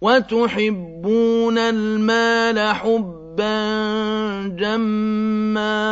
وَتُحِبُّونَ الْمَالَ حُبًّا جَمًّا